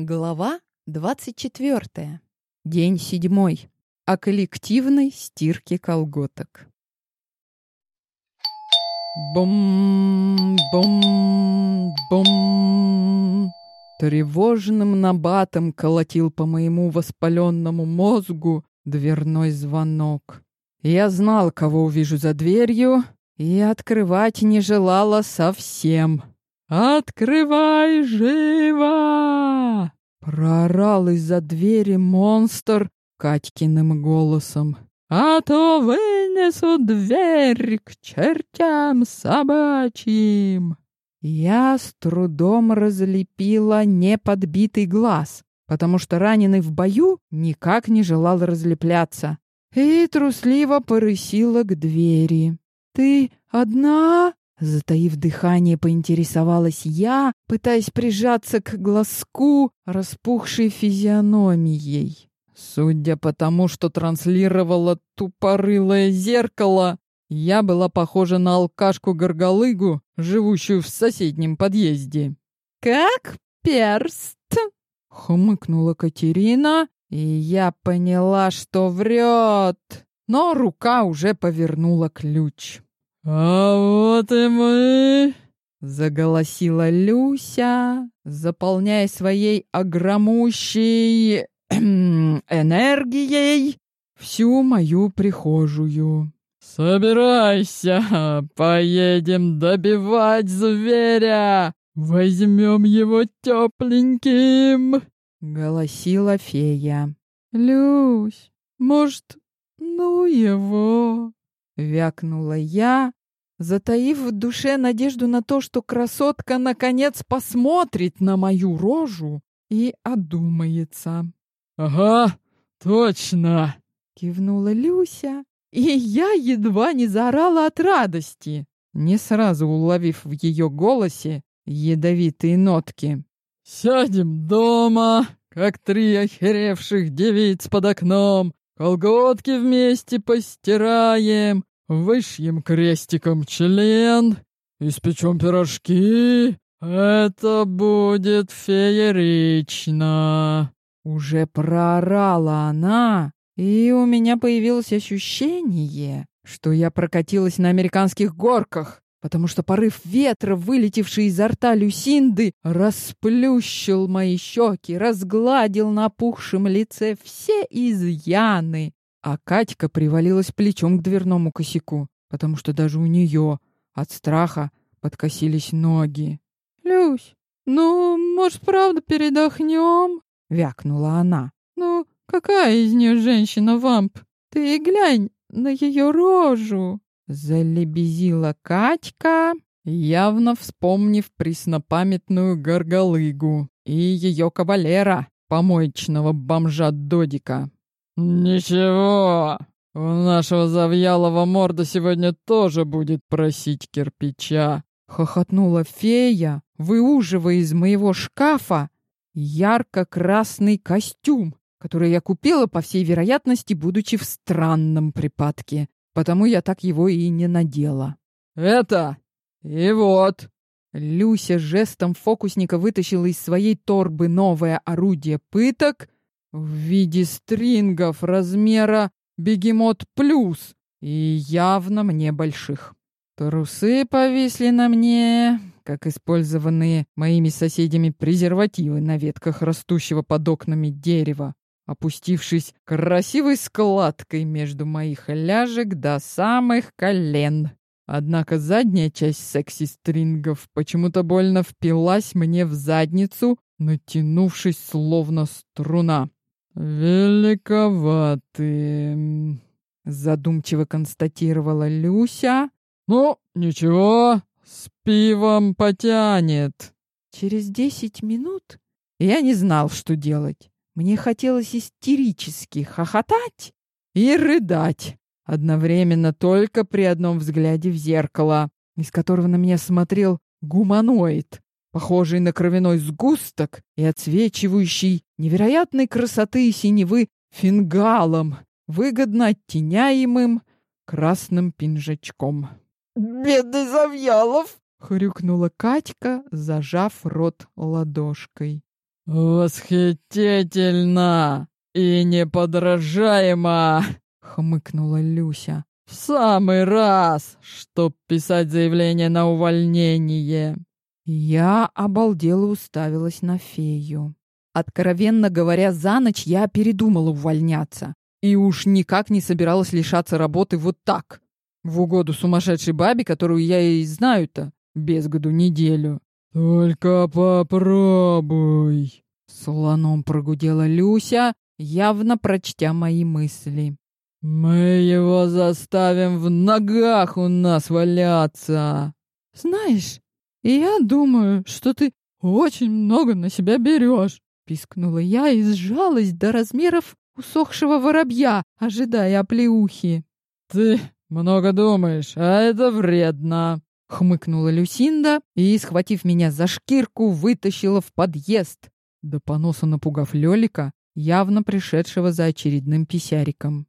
Глава 24. День седьмой. О коллективной стирке колготок. Бум-бум-бум. Тревожным набатом колотил по моему воспаленному мозгу дверной звонок. Я знал, кого увижу за дверью, и открывать не желала совсем. «Открывай живо!» Проорал из-за двери монстр Катькиным голосом. «А то вынесу дверь к чертям собачьим!» Я с трудом разлепила неподбитый глаз, потому что раненый в бою никак не желал разлепляться, и трусливо порысила к двери. «Ты одна?» Затаив дыхание, поинтересовалась я, пытаясь прижаться к глазку, распухшей физиономией. Судя по тому, что транслировало тупорылое зеркало, я была похожа на алкашку-горголыгу, живущую в соседнем подъезде. «Как перст!» — хмыкнула Катерина, и я поняла, что врет, но рука уже повернула ключ. «А вот и мы!» — заголосила Люся, заполняя своей огромущей энергией всю мою прихожую. «Собирайся, поедем добивать зверя! Возьмем его тепленьким!» — голосила фея. «Люсь, может, ну его?» — вякнула я, затаив в душе надежду на то, что красотка наконец посмотрит на мою рожу и одумается. «Ага, точно!» — кивнула Люся, и я едва не заорала от радости, не сразу уловив в ее голосе ядовитые нотки. «Сядем дома, как три охеревших девиц под окном, колготки вместе постираем, Вышьем крестиком член, испечем пирожки. Это будет феерично. Уже проорала она, и у меня появилось ощущение, что я прокатилась на американских горках, потому что порыв ветра, вылетевший изо рта Люсинды, расплющил мои щеки, разгладил на пухшем лице все изъяны, а Катька привалилась плечом к дверному косяку, потому что даже у нее от страха подкосились ноги. «Люсь, ну, может, правда передохнем?» — вякнула она. «Ну, какая из нее женщина-вамп? Ты глянь на ее рожу!» Залебезила Катька, явно вспомнив преснопамятную горголыгу и ее кавалера, помоечного бомжа Додика. «Ничего, у нашего завьялого морда сегодня тоже будет просить кирпича», — хохотнула фея, выуживая из моего шкафа ярко-красный костюм, который я купила, по всей вероятности, будучи в странном припадке, потому я так его и не надела. «Это и вот!» Люся жестом фокусника вытащила из своей торбы новое орудие пыток — в виде стрингов размера бегемот плюс и явно мне больших. Трусы повисли на мне, как использованные моими соседями презервативы на ветках растущего под окнами дерева, опустившись красивой складкой между моих ляжек до самых колен. Однако задняя часть секси-стрингов почему-то больно впилась мне в задницу, натянувшись словно струна. «Великоваты», — задумчиво констатировала Люся. «Ну, ничего, с пивом потянет». Через десять минут я не знал, что делать. Мне хотелось истерически хохотать и рыдать, одновременно только при одном взгляде в зеркало, из которого на меня смотрел гуманоид похожий на кровяной сгусток и отсвечивающий невероятной красоты и синевы фингалом, выгодно оттеняемым красным пинжачком. «Бедный Завьялов!» — хрюкнула Катька, зажав рот ладошкой. «Восхитительно и неподражаемо!» — хмыкнула Люся. «В самый раз, чтоб писать заявление на увольнение!» Я обалдела уставилась на фею. Откровенно говоря, за ночь я передумала увольняться. И уж никак не собиралась лишаться работы вот так. В угоду сумасшедшей бабе, которую я и знаю-то без году неделю. «Только попробуй!» Слоном прогудела Люся, явно прочтя мои мысли. «Мы его заставим в ногах у нас валяться!» «Знаешь, я думаю, что ты очень много на себя берешь!» Пискнула я и сжалась до размеров усохшего воробья, ожидая оплеухи. «Ты много думаешь, а это вредно!» Хмыкнула Люсинда и, схватив меня за шкирку, вытащила в подъезд, до поноса напугав Лёлика, явно пришедшего за очередным писяриком.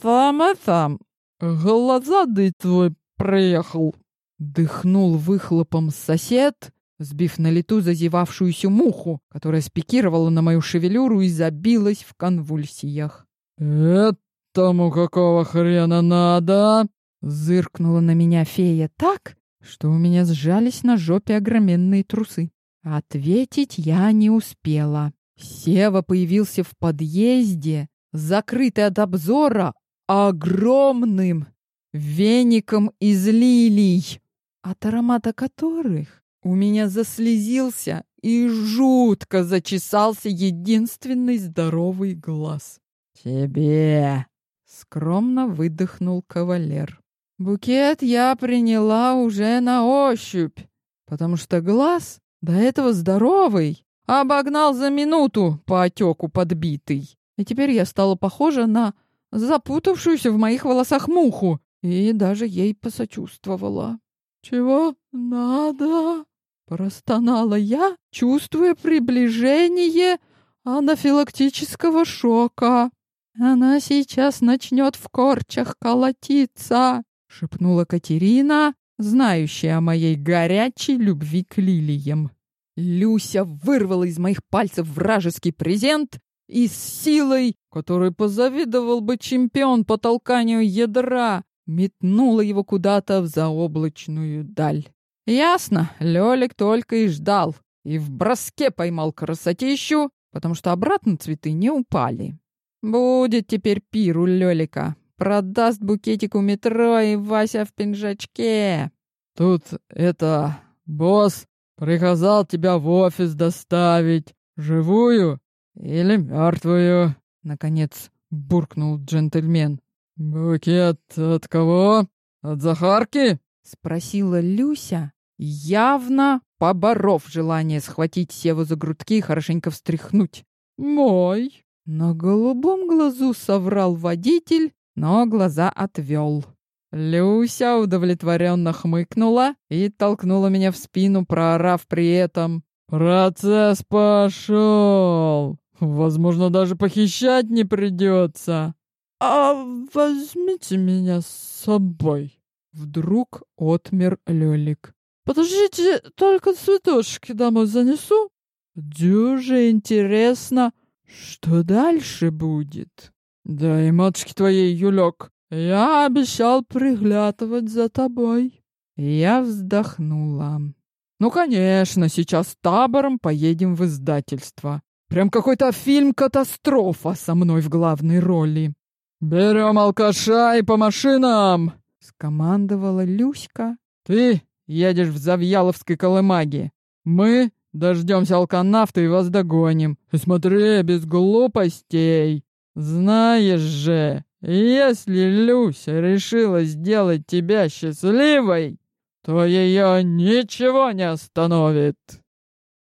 «Там и там, голозадый твой приехал!» Дыхнул выхлопом сосед, сбив на лету зазевавшуюся муху, которая спикировала на мою шевелюру и забилась в конвульсиях. «Этому какого хрена надо?» Зыркнула на меня фея так, что у меня сжались на жопе огроменные трусы. Ответить я не успела. Сева появился в подъезде, закрытый от обзора огромным веником из лилий, от аромата которых у меня заслезился и жутко зачесался единственный здоровый глаз. «Тебе!» — скромно выдохнул кавалер. Букет я приняла уже на ощупь, потому что глаз, до этого здоровый, обогнал за минуту по отеку подбитый. И теперь я стала похожа на запутавшуюся в моих волосах муху и даже ей посочувствовала. «Чего надо?» — простонала я, чувствуя приближение анафилактического шока. «Она сейчас начнет в корчах колотиться!» — шепнула Катерина, знающая о моей горячей любви к лилиям. Люся вырвала из моих пальцев вражеский презент и с силой, которой позавидовал бы чемпион по толканию ядра, метнула его куда-то в заоблачную даль. Ясно, Лёлик только и ждал, и в броске поймал красотищу, потому что обратно цветы не упали. Будет теперь пир у Лёлика, Продаст букетик у метро и Вася в пинжачке. Тут это... Босс приказал тебя в офис доставить. Живую или мертвую? Наконец буркнул джентльмен. «Букет от кого? От Захарки?» — спросила Люся, явно поборов желание схватить Севу за грудки и хорошенько встряхнуть. «Мой!» На голубом глазу соврал водитель но глаза отвел. Люся удовлетворенно хмыкнула и толкнула меня в спину, проорав при этом. «Процесс пошел! Возможно, даже похищать не придется!» «А возьмите меня с собой!» Вдруг отмер Лёлик. «Подождите, только цветочки домой занесу. Дюже интересно, что дальше будет?» «Да и матушке твоей, Юлек, я обещал приглядывать за тобой». Я вздохнула. «Ну, конечно, сейчас табором поедем в издательство. Прям какой-то фильм-катастрофа со мной в главной роли». «Берем алкаша и по машинам!» — скомандовала Люська. «Ты едешь в Завьяловской колымаге. Мы дождемся алканавта и вас догоним. И смотри, без глупостей!» Знаешь же, если Люся решила сделать тебя счастливой, то ее ничего не остановит.